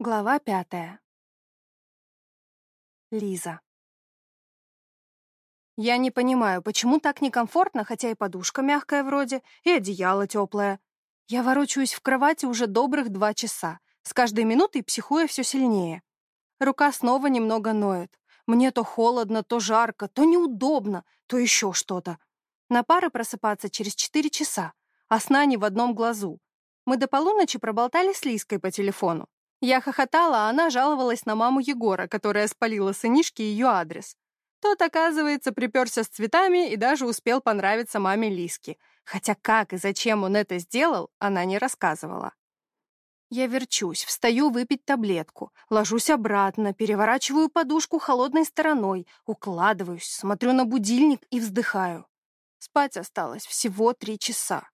Глава пятая. Лиза. Я не понимаю, почему так некомфортно, хотя и подушка мягкая вроде, и одеяло теплое. Я ворочаюсь в кровати уже добрых два часа, с каждой минутой психуя все сильнее. Рука снова немного ноет. Мне то холодно, то жарко, то неудобно, то еще что-то. На пары просыпаться через четыре часа, а сна не в одном глазу. Мы до полуночи проболтали с Лиской по телефону. Я хохотала, а она жаловалась на маму Егора, которая спалила сынишке ее адрес. Тот, оказывается, приперся с цветами и даже успел понравиться маме Лиски. Хотя как и зачем он это сделал, она не рассказывала. Я верчусь, встаю выпить таблетку, ложусь обратно, переворачиваю подушку холодной стороной, укладываюсь, смотрю на будильник и вздыхаю. Спать осталось всего три часа.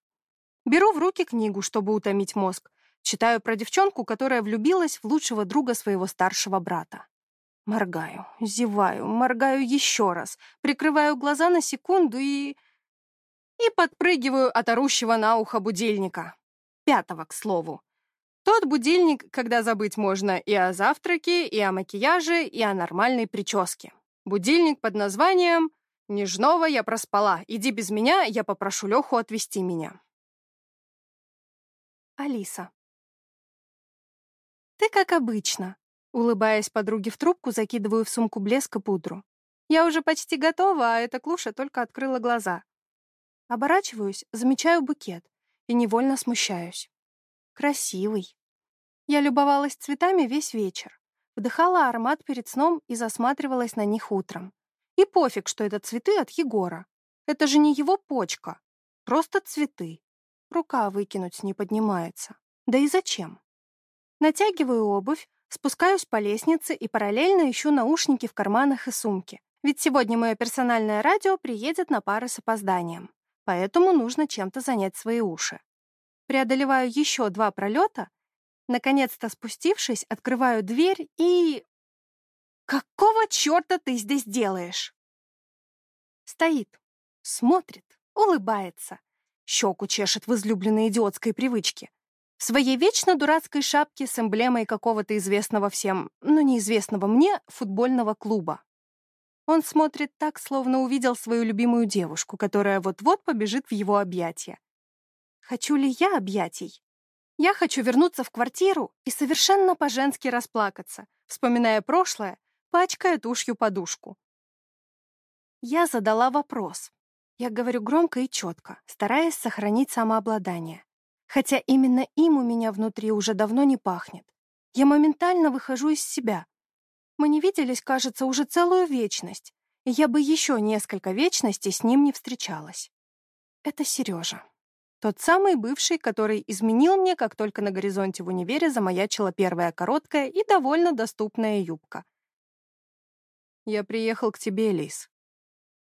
Беру в руки книгу, чтобы утомить мозг, Читаю про девчонку, которая влюбилась в лучшего друга своего старшего брата. Моргаю, зеваю, моргаю еще раз, прикрываю глаза на секунду и... И подпрыгиваю от орущего на ухо будильника. Пятого, к слову. Тот будильник, когда забыть можно и о завтраке, и о макияже, и о нормальной прическе. Будильник под названием «Нежного я проспала. Иди без меня, я попрошу Леху отвезти меня». Алиса. «Ты как обычно», — улыбаясь подруге в трубку, закидываю в сумку блеска пудру. «Я уже почти готова, а эта клуша только открыла глаза». Оборачиваюсь, замечаю букет и невольно смущаюсь. Красивый. Я любовалась цветами весь вечер, вдыхала аромат перед сном и засматривалась на них утром. И пофиг, что это цветы от Егора. Это же не его почка. Просто цветы. Рука выкинуть не поднимается. Да и зачем? Натягиваю обувь, спускаюсь по лестнице и параллельно ищу наушники в карманах и сумке. Ведь сегодня мое персональное радио приедет на пары с опозданием. Поэтому нужно чем-то занять свои уши. Преодолеваю еще два пролета, наконец-то спустившись, открываю дверь и... «Какого черта ты здесь делаешь?» Стоит, смотрит, улыбается, щеку чешет в излюбленной идиотской привычке. В своей вечно дурацкой шапке с эмблемой какого-то известного всем, но неизвестного мне, футбольного клуба. Он смотрит так, словно увидел свою любимую девушку, которая вот-вот побежит в его объятия. Хочу ли я объятий? Я хочу вернуться в квартиру и совершенно по-женски расплакаться, вспоминая прошлое, пачкая тушью подушку. Я задала вопрос. Я говорю громко и четко, стараясь сохранить самообладание. Хотя именно им у меня внутри уже давно не пахнет. Я моментально выхожу из себя. Мы не виделись, кажется, уже целую вечность, и я бы еще несколько вечностей с ним не встречалась. Это Сережа. Тот самый бывший, который изменил мне, как только на горизонте в универе замаячила первая короткая и довольно доступная юбка. «Я приехал к тебе, Лис».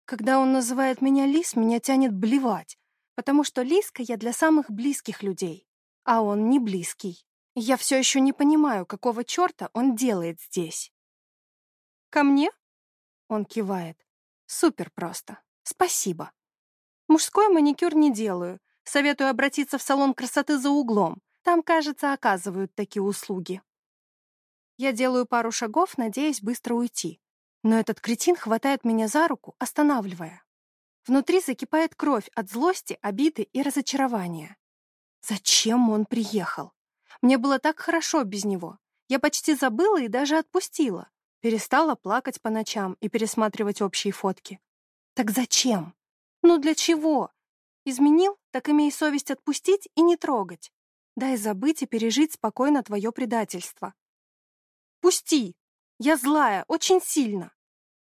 Когда он называет меня Лис, меня тянет блевать потому что Лиска я для самых близких людей, а он не близкий. Я все еще не понимаю, какого черта он делает здесь. «Ко мне?» Он кивает. «Супер просто. Спасибо. Мужской маникюр не делаю. Советую обратиться в салон красоты за углом. Там, кажется, оказывают такие услуги». Я делаю пару шагов, надеясь быстро уйти. Но этот кретин хватает меня за руку, останавливая. Внутри закипает кровь от злости, обиды и разочарования. Зачем он приехал? Мне было так хорошо без него. Я почти забыла и даже отпустила. Перестала плакать по ночам и пересматривать общие фотки. Так зачем? Ну для чего? Изменил, так имей совесть отпустить и не трогать. Дай забыть и пережить спокойно твое предательство. Пусти! Я злая, очень сильно.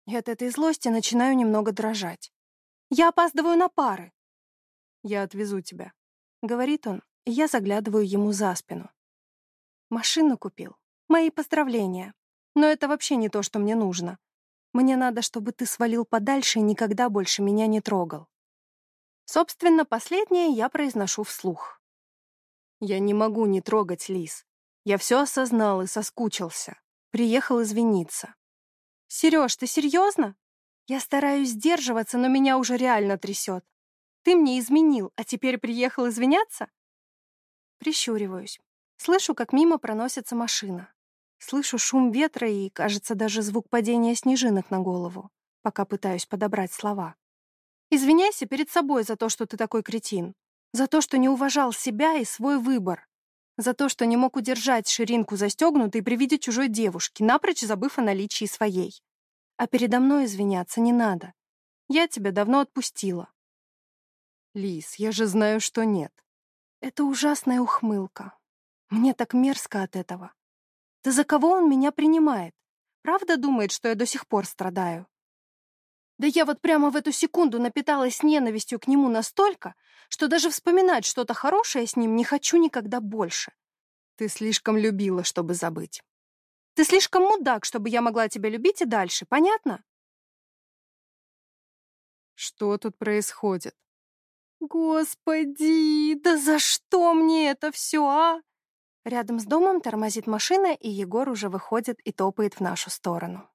И от этой злости начинаю немного дрожать. Я опаздываю на пары. Я отвезу тебя, говорит он, и я заглядываю ему за спину. Машину купил. Мои поздравления. Но это вообще не то, что мне нужно. Мне надо, чтобы ты свалил подальше и никогда больше меня не трогал. Собственно, последнее я произношу вслух. Я не могу не трогать Лис. Я все осознал и соскучился. Приехал извиниться. Сереж, ты серьезно? Я стараюсь сдерживаться, но меня уже реально трясет. Ты мне изменил, а теперь приехал извиняться? Прищуриваюсь. Слышу, как мимо проносится машина. Слышу шум ветра и, кажется, даже звук падения снежинок на голову, пока пытаюсь подобрать слова. Извиняйся перед собой за то, что ты такой кретин. За то, что не уважал себя и свой выбор. За то, что не мог удержать ширинку застегнутой при виде чужой девушки, напрочь забыв о наличии своей. А передо мной извиняться не надо. Я тебя давно отпустила. Лис, я же знаю, что нет. Это ужасная ухмылка. Мне так мерзко от этого. Да за кого он меня принимает? Правда думает, что я до сих пор страдаю? Да я вот прямо в эту секунду напиталась ненавистью к нему настолько, что даже вспоминать что-то хорошее с ним не хочу никогда больше. Ты слишком любила, чтобы забыть. Ты слишком мудак, чтобы я могла тебя любить и дальше, понятно? Что тут происходит? Господи, да за что мне это все, а? Рядом с домом тормозит машина, и Егор уже выходит и топает в нашу сторону.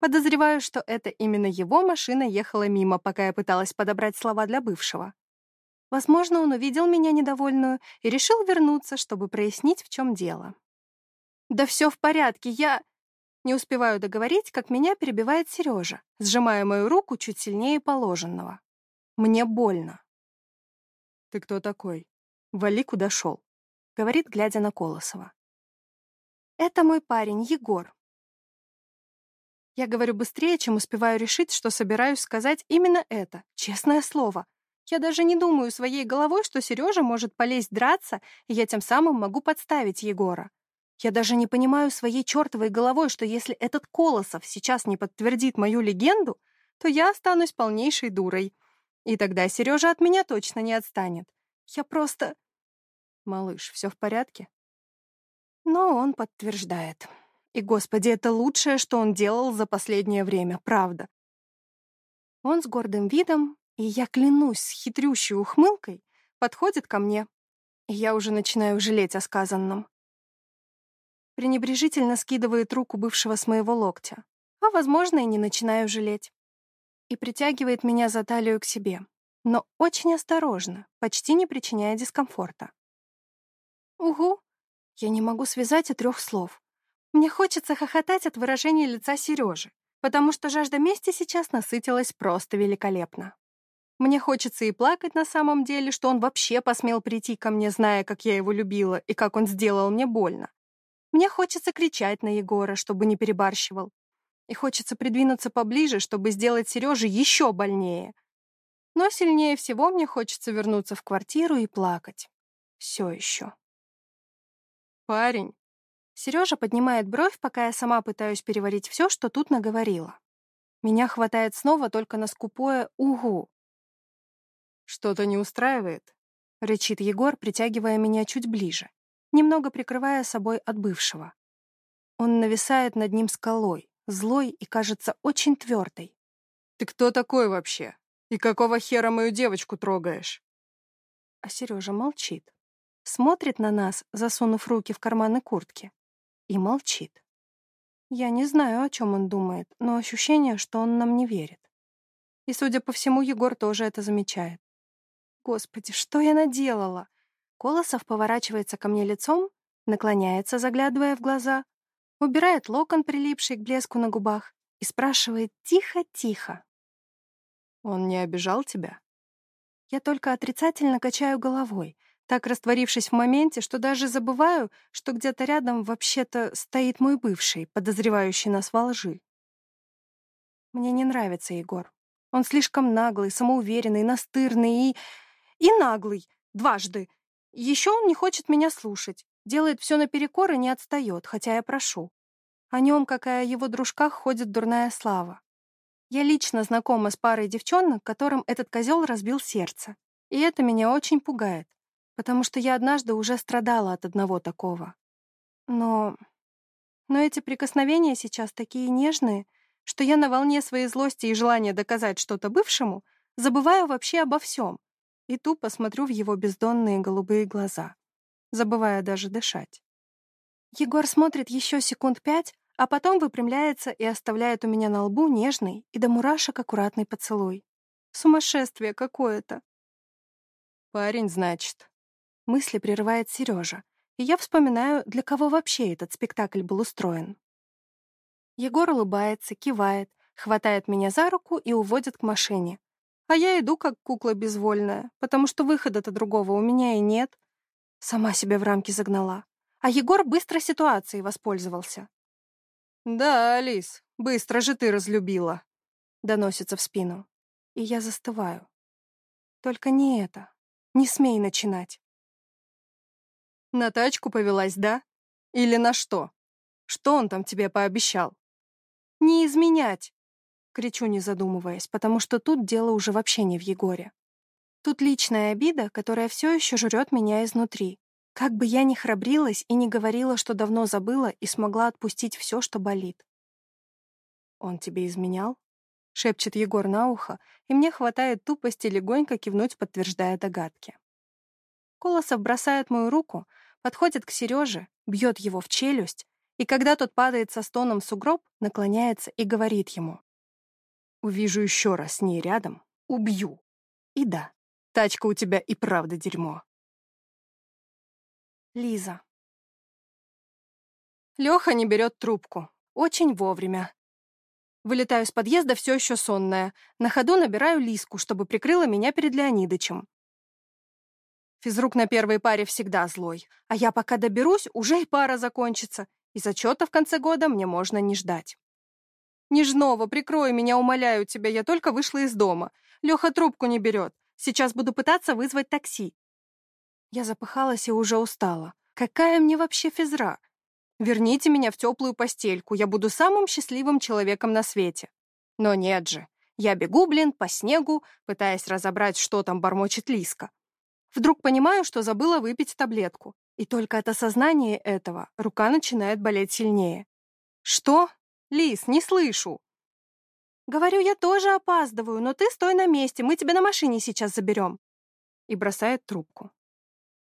Подозреваю, что это именно его машина ехала мимо, пока я пыталась подобрать слова для бывшего. Возможно, он увидел меня недовольную и решил вернуться, чтобы прояснить, в чем дело. «Да все в порядке, я...» Не успеваю договорить, как меня перебивает Сережа, сжимая мою руку чуть сильнее положенного. Мне больно. «Ты кто такой?» «Вали, куда шел», — говорит, глядя на Колосова. «Это мой парень, Егор. Я говорю быстрее, чем успеваю решить, что собираюсь сказать именно это, честное слово. Я даже не думаю своей головой, что Сережа может полезть драться, и я тем самым могу подставить Егора. Я даже не понимаю своей чертовой головой, что если этот Колосов сейчас не подтвердит мою легенду, то я останусь полнейшей дурой. И тогда Сережа от меня точно не отстанет. Я просто... Малыш, все в порядке? Но он подтверждает. И, господи, это лучшее, что он делал за последнее время, правда. Он с гордым видом, и я клянусь с хитрющей ухмылкой, подходит ко мне. И я уже начинаю жалеть о сказанном. Пренебрежительно скидывает руку бывшего с моего локтя, а, возможно, и не начинаю жалеть. И притягивает меня за талию к себе, но очень осторожно, почти не причиняя дискомфорта. Угу, я не могу связать и трех слов. Мне хочется хохотать от выражения лица Сережи, потому что жажда мести сейчас насытилась просто великолепно. Мне хочется и плакать на самом деле, что он вообще посмел прийти ко мне, зная, как я его любила и как он сделал мне больно. Мне хочется кричать на Егора, чтобы не перебарщивал. И хочется придвинуться поближе, чтобы сделать Сереже еще больнее. Но сильнее всего мне хочется вернуться в квартиру и плакать. Все еще. «Парень, Сережа поднимает бровь, пока я сама пытаюсь переварить все, что тут наговорила. Меня хватает снова только на скупое «угу». «Что-то не устраивает?» — рычит Егор, притягивая меня чуть ближе, немного прикрывая собой от бывшего. Он нависает над ним скалой, злой и, кажется, очень твердой. «Ты кто такой вообще? И какого хера мою девочку трогаешь?» А Сережа молчит. Смотрит на нас, засунув руки в карманы куртки и молчит. Я не знаю, о чем он думает, но ощущение, что он нам не верит. И, судя по всему, Егор тоже это замечает. Господи, что я наделала? Колосов поворачивается ко мне лицом, наклоняется, заглядывая в глаза, убирает локон, прилипший к блеску на губах, и спрашивает тихо-тихо. «Он не обижал тебя?» Я только отрицательно качаю головой, так растворившись в моменте, что даже забываю, что где-то рядом вообще-то стоит мой бывший, подозревающий нас во лжи. Мне не нравится Егор. Он слишком наглый, самоуверенный, настырный и... и наглый. Дважды. Еще он не хочет меня слушать. Делает все наперекор и не отстает, хотя я прошу. О нем, как и о его дружках, ходит дурная слава. Я лично знакома с парой девчонок, которым этот козел разбил сердце. И это меня очень пугает потому что я однажды уже страдала от одного такого. Но... Но эти прикосновения сейчас такие нежные, что я на волне своей злости и желания доказать что-то бывшему забываю вообще обо всем и тупо смотрю в его бездонные голубые глаза, забывая даже дышать. Егор смотрит еще секунд пять, а потом выпрямляется и оставляет у меня на лбу нежный и до мурашек аккуратный поцелуй. Сумасшествие какое-то. «Парень, значит», Мысли прерывает Сережа, и я вспоминаю, для кого вообще этот спектакль был устроен. Егор улыбается, кивает, хватает меня за руку и уводит к машине. А я иду как кукла безвольная, потому что выхода-то другого у меня и нет. Сама себя в рамки загнала. А Егор быстро ситуацией воспользовался. «Да, Алис, быстро же ты разлюбила», — доносится в спину. И я застываю. Только не это. Не смей начинать. На тачку повелась, да? Или на что? Что он там тебе пообещал? Не изменять! Кричу, не задумываясь, потому что тут дело уже вообще не в Егоре. Тут личная обида, которая все еще жрет меня изнутри. Как бы я ни храбрилась и не говорила, что давно забыла и смогла отпустить все, что болит. «Он тебе изменял?» — шепчет Егор на ухо, и мне хватает тупости легонько кивнуть, подтверждая догадки. Колосов бросает мою руку, подходит к Сереже, бьет его в челюсть, и когда тот падает со стоном в сугроб, наклоняется и говорит ему. «Увижу еще раз с ней рядом, убью. И да, тачка у тебя и правда дерьмо». Лиза. Леха не берет трубку. Очень вовремя. Вылетаю с подъезда все еще сонная. На ходу набираю Лиску, чтобы прикрыла меня перед Леонидычем. Физрук на первой паре всегда злой. А я пока доберусь, уже и пара закончится. И зачета в конце года мне можно не ждать. Нежнова, прикрой меня, умоляю тебя, я только вышла из дома. Леха трубку не берет. Сейчас буду пытаться вызвать такси. Я запыхалась и уже устала. Какая мне вообще физра? Верните меня в теплую постельку, я буду самым счастливым человеком на свете. Но нет же. Я бегу, блин, по снегу, пытаясь разобрать, что там бормочет Лиска. Вдруг понимаю, что забыла выпить таблетку. И только от осознания этого рука начинает болеть сильнее. «Что? Лис, не слышу!» «Говорю, я тоже опаздываю, но ты стой на месте, мы тебя на машине сейчас заберем!» И бросает трубку.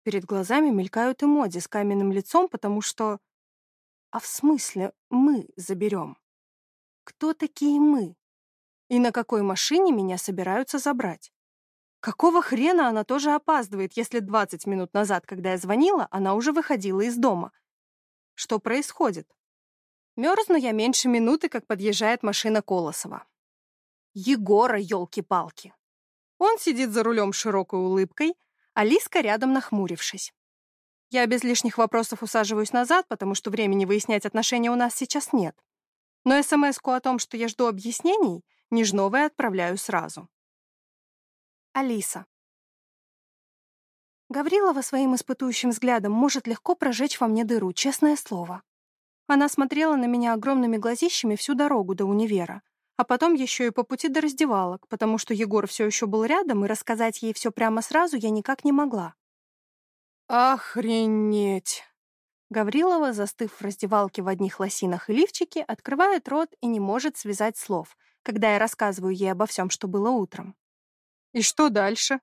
Перед глазами мелькают эмодзи с каменным лицом, потому что... А в смысле мы заберем? Кто такие мы? И на какой машине меня собираются забрать? Какого хрена она тоже опаздывает, если 20 минут назад, когда я звонила, она уже выходила из дома? Что происходит? Мерзну я меньше минуты, как подъезжает машина Колосова. Егора, елки-палки. Он сидит за рулем широкой улыбкой, а Лиска рядом нахмурившись. Я без лишних вопросов усаживаюсь назад, потому что времени выяснять отношения у нас сейчас нет. Но смс-ку о том, что я жду объяснений, Нежновой отправляю сразу. Алиса. Гаврилова своим испытующим взглядом может легко прожечь во мне дыру, честное слово. Она смотрела на меня огромными глазищами всю дорогу до универа, а потом еще и по пути до раздевалок, потому что Егор все еще был рядом, и рассказать ей все прямо сразу я никак не могла. «Охренеть!» Гаврилова, застыв в раздевалке в одних лосинах и лифчике, открывает рот и не может связать слов, когда я рассказываю ей обо всем, что было утром. И что дальше?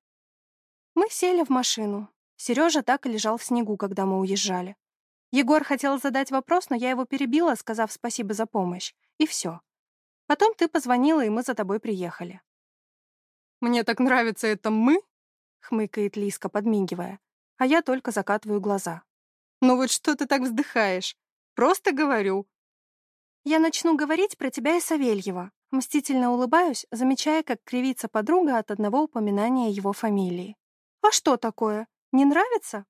Мы сели в машину. Сережа так и лежал в снегу, когда мы уезжали. Егор хотел задать вопрос, но я его перебила, сказав спасибо за помощь. И все. Потом ты позвонила, и мы за тобой приехали. «Мне так нравится это мы?» — хмыкает Лиска, подмигивая. А я только закатываю глаза. «Ну вот что ты так вздыхаешь? Просто говорю». «Я начну говорить про тебя и Савельева, Мстительно улыбаюсь, замечая, как кривится подруга от одного упоминания его фамилии. «А что такое? Не нравится?»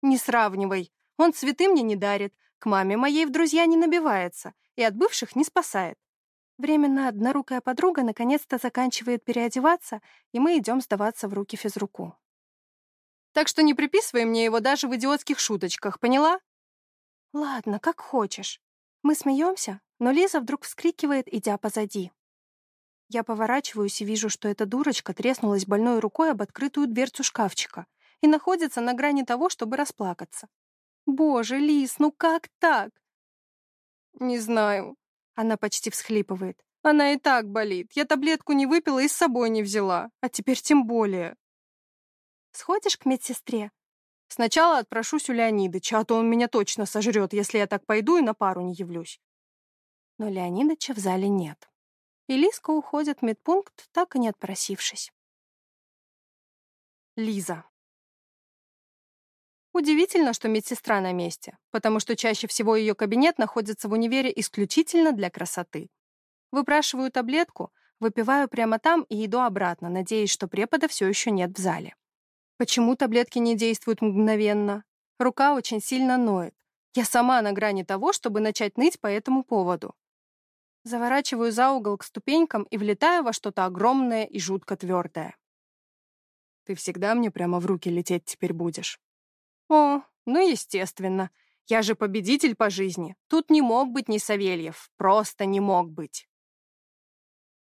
«Не сравнивай. Он цветы мне не дарит, к маме моей в друзья не набивается и от бывших не спасает. Временно однорукая подруга наконец-то заканчивает переодеваться, и мы идем сдаваться в руки физруку. Так что не приписывай мне его даже в идиотских шуточках, поняла? Ладно, как хочешь. Мы смеемся, но Лиза вдруг вскрикивает, идя позади. Я поворачиваюсь и вижу, что эта дурочка треснулась больной рукой об открытую дверцу шкафчика и находится на грани того, чтобы расплакаться. «Боже, Лиз, ну как так?» «Не знаю», — она почти всхлипывает. «Она и так болит. Я таблетку не выпила и с собой не взяла. А теперь тем более». «Сходишь к медсестре?» «Сначала отпрошусь у Леонидыча, а то он меня точно сожрет, если я так пойду и на пару не явлюсь» но Леонидыча в зале нет. И Лиска уходит в медпункт, так и не отпросившись. Лиза. Удивительно, что медсестра на месте, потому что чаще всего ее кабинет находится в универе исключительно для красоты. Выпрашиваю таблетку, выпиваю прямо там и иду обратно, надеясь, что препода все еще нет в зале. Почему таблетки не действуют мгновенно? Рука очень сильно ноет. Я сама на грани того, чтобы начать ныть по этому поводу. Заворачиваю за угол к ступенькам и влетаю во что-то огромное и жутко твердое. Ты всегда мне прямо в руки лететь теперь будешь. О, ну естественно. Я же победитель по жизни. Тут не мог быть ни Савельев. Просто не мог быть.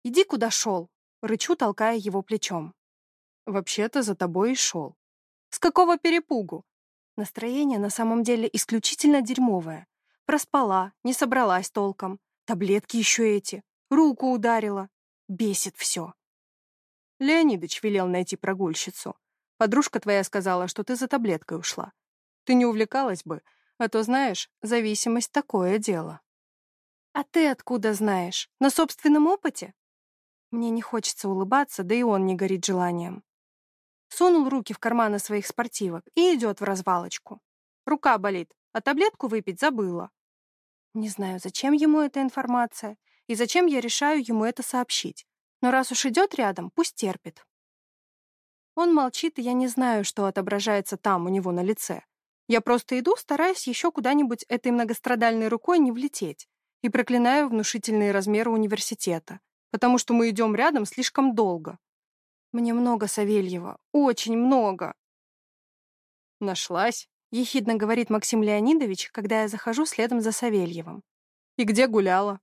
Иди куда шел. Рычу, толкая его плечом. Вообще-то за тобой и шел. С какого перепугу? Настроение на самом деле исключительно дерьмовое. Проспала, не собралась толком. Таблетки еще эти. Руку ударила. Бесит все. Леонидыч велел найти прогульщицу. Подружка твоя сказала, что ты за таблеткой ушла. Ты не увлекалась бы, а то, знаешь, зависимость — такое дело. А ты откуда знаешь? На собственном опыте? Мне не хочется улыбаться, да и он не горит желанием. Сунул руки в карманы своих спортивок и идет в развалочку. Рука болит, а таблетку выпить забыла. Не знаю, зачем ему эта информация и зачем я решаю ему это сообщить. Но раз уж идет рядом, пусть терпит. Он молчит, и я не знаю, что отображается там у него на лице. Я просто иду, стараясь еще куда-нибудь этой многострадальной рукой не влететь, и проклинаю внушительные размеры университета, потому что мы идем рядом слишком долго. Мне много Савельева, очень много. Нашлась, ехидно говорит Максим Леонидович, когда я захожу следом за Савельевым. И где гуляла?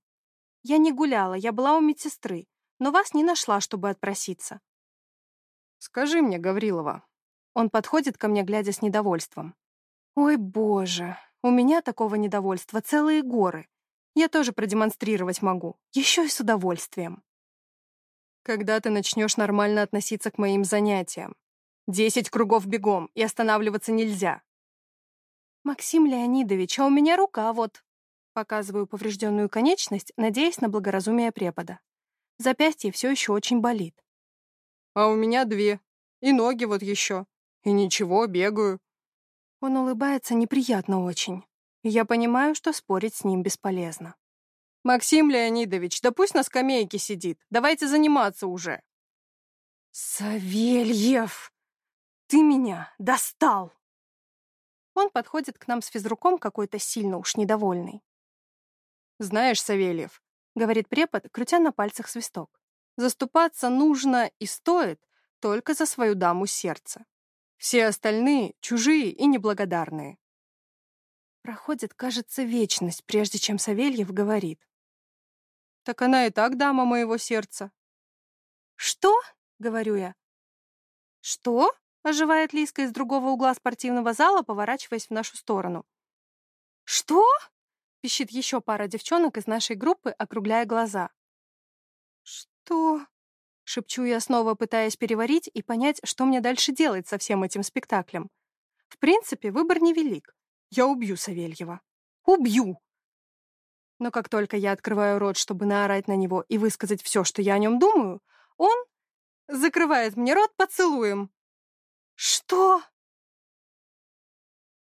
Я не гуляла, я была у медсестры, но вас не нашла, чтобы отпроситься. Скажи мне, Гаврилова. Он подходит ко мне, глядя с недовольством. Ой, боже, у меня такого недовольства целые горы. Я тоже продемонстрировать могу, еще и с удовольствием. Когда ты начнешь нормально относиться к моим занятиям? Десять кругов бегом, и останавливаться нельзя. Максим Леонидович, а у меня рука вот. Показываю поврежденную конечность, надеясь на благоразумие препода. Запястье все еще очень болит. А у меня две. И ноги вот еще. И ничего, бегаю. Он улыбается неприятно очень. И я понимаю, что спорить с ним бесполезно. «Максим Леонидович, да пусть на скамейке сидит. Давайте заниматься уже». «Савельев, ты меня достал!» Он подходит к нам с физруком какой-то сильно уж недовольный. «Знаешь, Савельев», — говорит препод, крутя на пальцах свисток. Заступаться нужно и стоит только за свою даму сердца. Все остальные — чужие и неблагодарные. Проходит, кажется, вечность, прежде чем Савельев говорит. Так она и так дама моего сердца. «Что?» — говорю я. «Что?» — оживает Лиска из другого угла спортивного зала, поворачиваясь в нашу сторону. «Что?» — пищит еще пара девчонок из нашей группы, округляя глаза. «Что?» — шепчу я снова, пытаясь переварить и понять, что мне дальше делать со всем этим спектаклем. В принципе, выбор невелик. Я убью Савельева. Убью! Но как только я открываю рот, чтобы наорать на него и высказать все, что я о нем думаю, он закрывает мне рот поцелуем. «Что?»